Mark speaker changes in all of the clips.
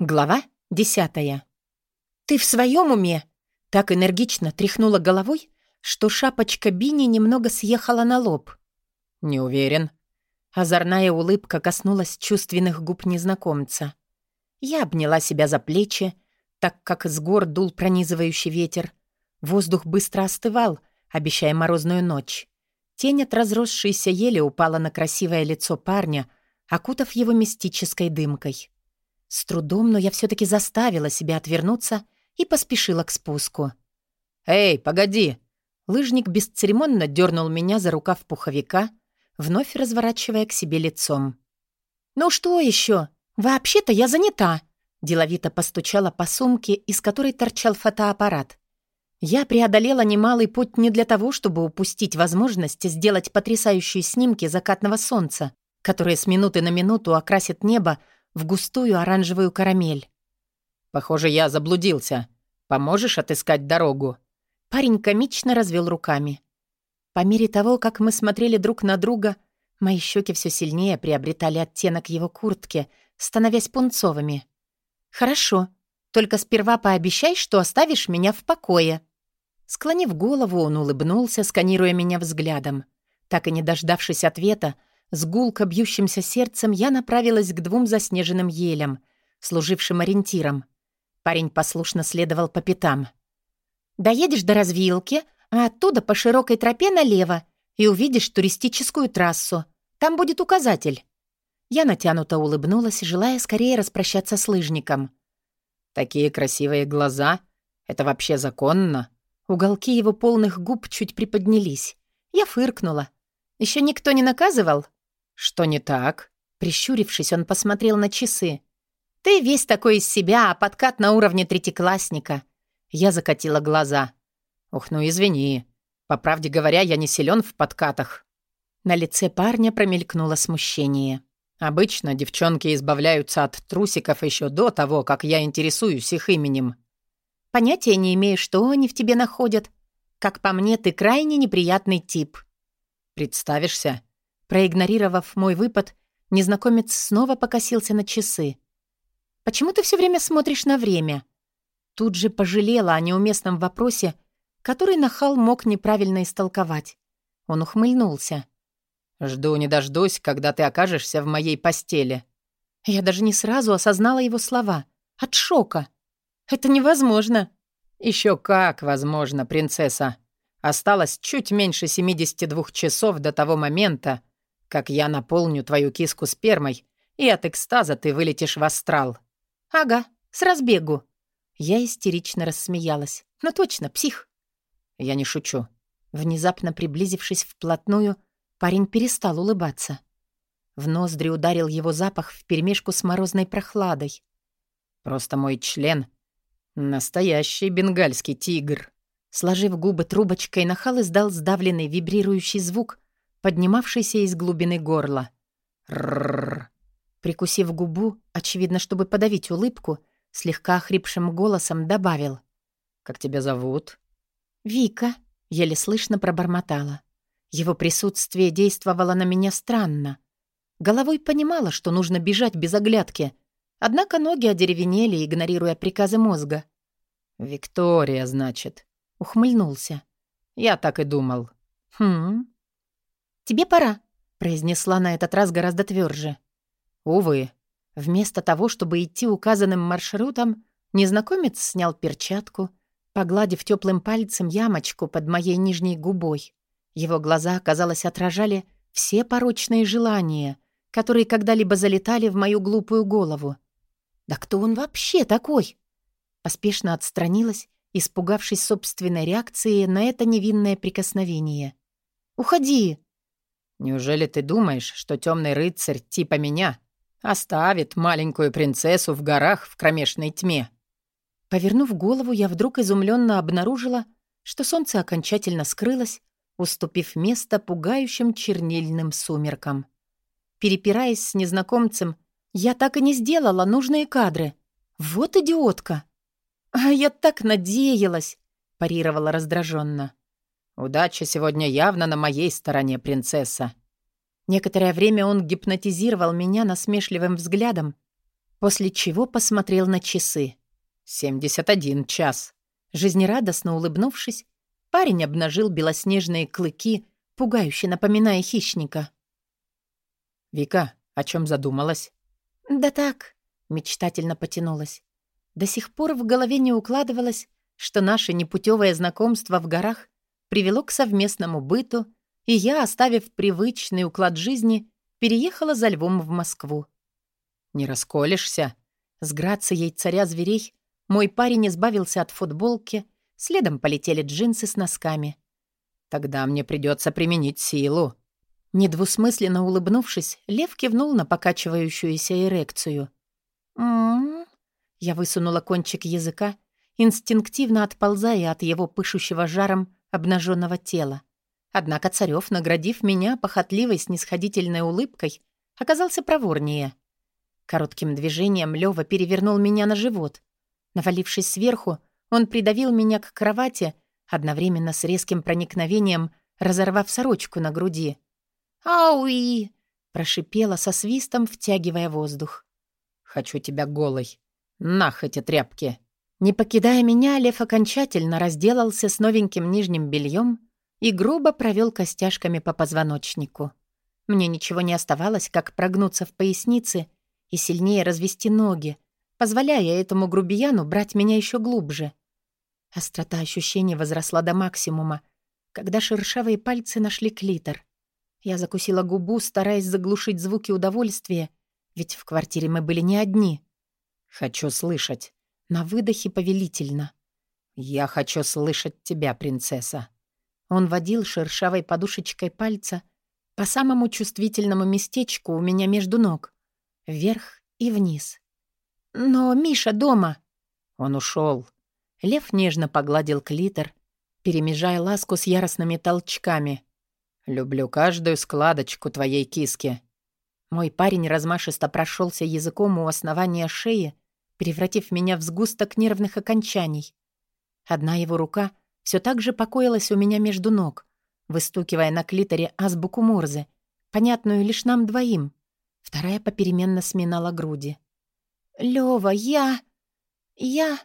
Speaker 1: Глава десятая. «Ты в своем уме?» Так энергично тряхнула головой, что шапочка Бини немного съехала на лоб.
Speaker 2: «Не уверен».
Speaker 1: Озорная улыбка коснулась чувственных губ незнакомца. Я обняла себя за плечи, так как с гор дул пронизывающий ветер. Воздух быстро остывал, обещая морозную ночь. Тень от разросшейся ели упала на красивое лицо парня, окутав его мистической дымкой. С трудом, но я все-таки заставила себя отвернуться и поспешила к спуску.
Speaker 2: «Эй, погоди!»
Speaker 1: Лыжник бесцеремонно дернул меня за рукав пуховика, вновь разворачивая к себе лицом. «Ну что еще? Вообще-то я занята!» Деловито постучала по сумке, из которой торчал фотоаппарат. Я преодолела немалый путь не для того, чтобы упустить возможность сделать потрясающие снимки закатного солнца, которые с минуты на минуту окрасят небо в густую оранжевую карамель.
Speaker 2: «Похоже, я заблудился. Поможешь отыскать дорогу?»
Speaker 1: Парень комично развел руками. По мере того, как мы смотрели друг на друга, мои щеки все сильнее приобретали оттенок его куртки, становясь пунцовыми. «Хорошо, только сперва пообещай, что оставишь меня в покое». Склонив голову, он улыбнулся, сканируя меня взглядом. Так и не дождавшись ответа, с гулко бьющимся сердцем я направилась к двум заснеженным елям, служившим ориентиром. Парень послушно следовал по пятам. «Доедешь до развилки, а оттуда по широкой тропе налево и увидишь туристическую трассу. Там будет указатель». Я натянуто улыбнулась, желая скорее распрощаться с лыжником.
Speaker 2: «Такие красивые глаза. Это вообще законно?»
Speaker 1: Уголки его полных губ чуть приподнялись. Я фыркнула. Еще никто не наказывал?»
Speaker 2: «Что не так?»
Speaker 1: Прищурившись, он посмотрел на часы. «Ты весь такой из себя, а подкат на уровне третьеклассника». Я закатила глаза.
Speaker 2: «Ух, ну извини. По правде говоря, я не силен в подкатах».
Speaker 1: На лице парня промелькнуло смущение.
Speaker 2: «Обычно девчонки избавляются от трусиков еще до того, как я интересуюсь их именем».
Speaker 1: «Понятия не имею, что они в тебе находят. Как по мне, ты крайне неприятный тип».
Speaker 2: «Представишься?»
Speaker 1: Проигнорировав мой выпад, незнакомец снова покосился на часы. «Почему ты все время смотришь на время?» Тут же пожалела о неуместном вопросе, который нахал мог неправильно истолковать. Он ухмыльнулся.
Speaker 2: «Жду не дождусь, когда ты окажешься в моей постели».
Speaker 1: Я даже не сразу осознала его слова. От шока. «Это невозможно».
Speaker 2: Еще как возможно, принцесса. Осталось чуть меньше 72 часов до того момента, как я наполню твою киску спермой, и от экстаза ты вылетишь в астрал».
Speaker 1: «Ага, с разбегу». Я истерично рассмеялась. «Ну точно, псих».
Speaker 2: «Я не шучу».
Speaker 1: Внезапно приблизившись вплотную, парень перестал улыбаться. В ноздри ударил его запах вперемешку с морозной прохладой.
Speaker 2: «Просто мой член — настоящий бенгальский тигр».
Speaker 1: Сложив губы трубочкой, нахал издал сдавленный вибрирующий звук, поднимавшийся из глубины горла.
Speaker 2: Рррр.
Speaker 1: Прикусив губу, очевидно, чтобы подавить улыбку, слегка хрипшим голосом добавил.
Speaker 2: «Как тебя зовут?»
Speaker 1: «Вика», — еле слышно пробормотала. Его присутствие действовало на меня странно. Головой понимала, что нужно бежать без оглядки, однако ноги одеревенели, игнорируя приказы мозга.
Speaker 2: «Виктория, значит», — ухмыльнулся. «Я так и думал».
Speaker 1: «Хм, «Тебе пора», — произнесла на этот раз гораздо тверже.
Speaker 2: Увы,
Speaker 1: вместо того, чтобы идти указанным маршрутом, незнакомец снял перчатку, погладив теплым пальцем ямочку под моей нижней губой. Его глаза, казалось, отражали все порочные желания, которые когда-либо залетали в мою глупую голову. «Да кто он вообще такой?» Поспешно отстранилась, испугавшись собственной реакции на это невинное прикосновение. «Уходи!»
Speaker 2: Неужели ты думаешь, что темный рыцарь типа меня оставит маленькую принцессу в горах в кромешной тьме?»
Speaker 1: Повернув голову, я вдруг изумленно обнаружила, что солнце окончательно скрылось, уступив место пугающим чернильным сумеркам. Перепираясь с незнакомцем, я так и не сделала нужные кадры. Вот идиотка! «А я так надеялась!» — парировала раздраженно.
Speaker 2: «Удача сегодня явно на моей стороне, принцесса».
Speaker 1: Некоторое время он гипнотизировал меня насмешливым взглядом, после чего посмотрел на часы.
Speaker 2: «Семьдесят один час».
Speaker 1: Жизнерадостно улыбнувшись, парень обнажил белоснежные клыки, пугающе напоминая хищника.
Speaker 2: «Вика, о чем задумалась?»
Speaker 1: «Да так», — мечтательно потянулась. До сих пор в голове не укладывалось, что наше непутевое знакомство в горах привело к совместному быту, и я, оставив привычный уклад жизни, переехала за львом в Москву.
Speaker 2: «Не расколешься?»
Speaker 1: С грацией царя зверей мой парень избавился от футболки, следом полетели джинсы с носками.
Speaker 2: «Тогда мне придется применить силу».
Speaker 1: Недвусмысленно улыбнувшись, лев кивнул на покачивающуюся эрекцию. «М-м-м». Я высунула кончик языка, инстинктивно отползая от его пышущего жаром обнаженного тела. Однако Царев, наградив меня похотливой снисходительной улыбкой, оказался проворнее. Коротким движением Лёва перевернул меня на живот. Навалившись сверху, он придавил меня к кровати, одновременно с резким проникновением разорвав сорочку на груди. «Ауи!» — прошипела со свистом, втягивая воздух.
Speaker 2: «Хочу тебя голой. Нах эти тряпки!»
Speaker 1: Не покидая меня, Лев окончательно разделался с новеньким нижним бельем и грубо провел костяшками по позвоночнику. Мне ничего не оставалось, как прогнуться в пояснице и сильнее развести ноги, позволяя этому грубияну брать меня еще глубже. Острота ощущений возросла до максимума, когда шершавые пальцы нашли клитор. Я закусила губу, стараясь заглушить звуки удовольствия, ведь в квартире мы были не одни.
Speaker 2: «Хочу слышать».
Speaker 1: На выдохе повелительно.
Speaker 2: «Я хочу слышать тебя, принцесса».
Speaker 1: Он водил шершавой подушечкой пальца по самому чувствительному местечку у меня между ног. Вверх и вниз. «Но Миша дома!»
Speaker 2: Он ушел.
Speaker 1: Лев нежно погладил клитор, перемежая ласку с яростными толчками.
Speaker 2: «Люблю каждую складочку твоей киски».
Speaker 1: Мой парень размашисто прошелся языком у основания шеи, превратив меня в сгусток нервных окончаний. Одна его рука — все так же покоилась у меня между ног, выстукивая на клиторе азбуку Морзе, понятную лишь нам двоим. Вторая попеременно сминала груди. «Лёва, я... я...»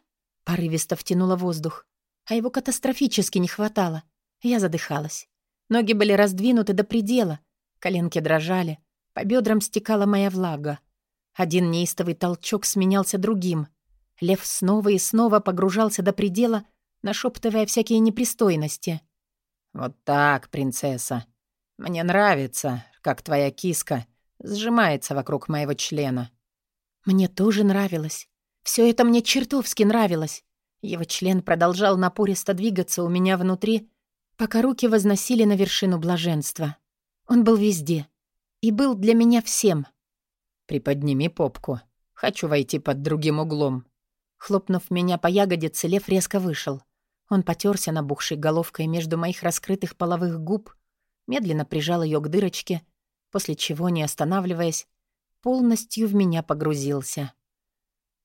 Speaker 1: Порывисто втянула воздух. А его катастрофически не хватало. Я задыхалась. Ноги были раздвинуты до предела. Коленки дрожали. По бедрам стекала моя влага. Один неистовый толчок сменялся другим. Лев снова и снова погружался до предела, нашептывая всякие непристойности.
Speaker 2: «Вот так, принцесса. Мне нравится, как твоя киска сжимается вокруг моего члена».
Speaker 1: Мне тоже нравилось. Все это мне чертовски нравилось. Его член продолжал напористо двигаться у меня внутри, пока руки возносили на вершину блаженства. Он был везде. И был для меня всем.
Speaker 2: «Приподними попку. Хочу войти под другим углом».
Speaker 1: Хлопнув меня по ягодице, лев резко вышел. Он потерся набухшей головкой между моих раскрытых половых губ, медленно прижал ее к дырочке, после чего, не останавливаясь, полностью в меня погрузился.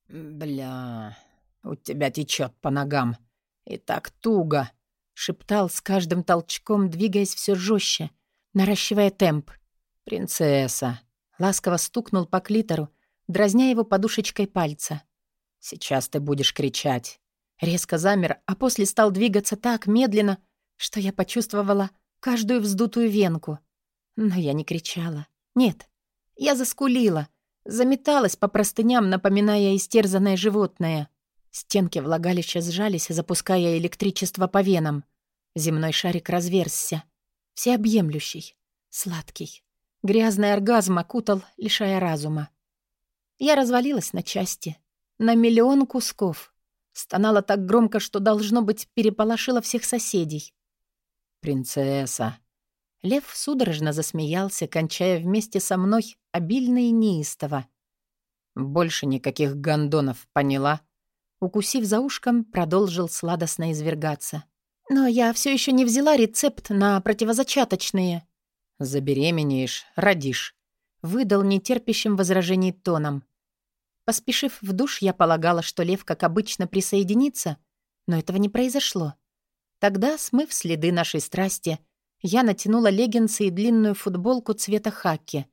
Speaker 2: «Бля, у тебя течет по ногам. И так туго!» — шептал с каждым толчком, двигаясь все жестче, наращивая темп. «Принцесса!» — ласково стукнул по клитору, дразня его подушечкой пальца. «Сейчас ты будешь кричать.
Speaker 1: Резко замер, а после стал двигаться так медленно, что я почувствовала каждую вздутую венку. Но я не кричала. Нет, я заскулила, заметалась по простыням, напоминая истерзанное животное. Стенки влагалища сжались, запуская электричество по венам. Земной шарик разверзся. Всеобъемлющий, сладкий. Грязный оргазм окутал, лишая разума. Я развалилась на части, на миллион кусков — Стонала так громко, что, должно быть, переполошила всех соседей.
Speaker 2: «Принцесса!»
Speaker 1: Лев судорожно засмеялся, кончая вместе со мной обильно и неистово.
Speaker 2: «Больше никаких гондонов, поняла?»
Speaker 1: Укусив за ушком, продолжил сладостно извергаться. «Но я все еще не взяла рецепт на противозачаточные».
Speaker 2: «Забеременеешь, родишь», —
Speaker 1: выдал нетерпящим возражений тоном. Поспешив в душ, я полагала, что лев, как обычно, присоединится, но этого не произошло. Тогда, смыв следы нашей страсти, я натянула леггинсы и длинную футболку цвета хаки,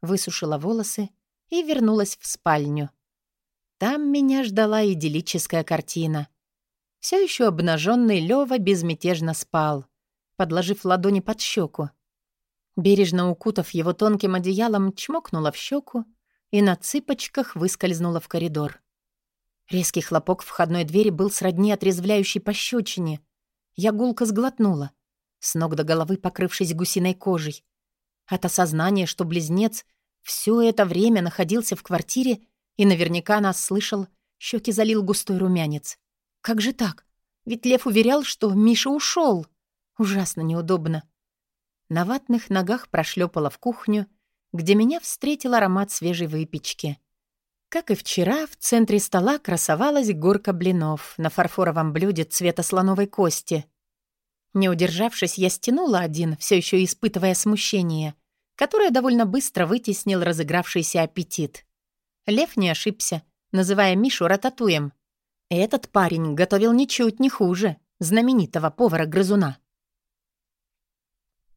Speaker 1: высушила волосы и вернулась в спальню. там меня ждала идиллическая картина. Все еще обнаженный Лева безмятежно спал, подложив ладони под щеку. Бережно укутав его тонким одеялом, чмокнула в щеку и на цыпочках выскользнула в коридор. Резкий хлопок входной двери был сродни отрезвляющей пощечине. Я гулко сглотнула, с ног до головы покрывшись гусиной кожей. От осознания, что близнец все это время находился в квартире и наверняка нас слышал, щеки залил густой румянец. Как же так? Ведь Лев уверял, что Миша ушел. Ужасно неудобно. На ватных ногах прошлепала в кухню, где меня встретил аромат свежей выпечки. Как и вчера, в центре стола красовалась горка блинов на фарфоровом блюде цвета слоновой кости. Не удержавшись, я стянула один, все еще испытывая смущение, которое довольно быстро вытеснил разыгравшийся аппетит. Лев не ошибся, называя Мишу рататуем. Этот парень готовил ничуть не хуже знаменитого повара-грызуна.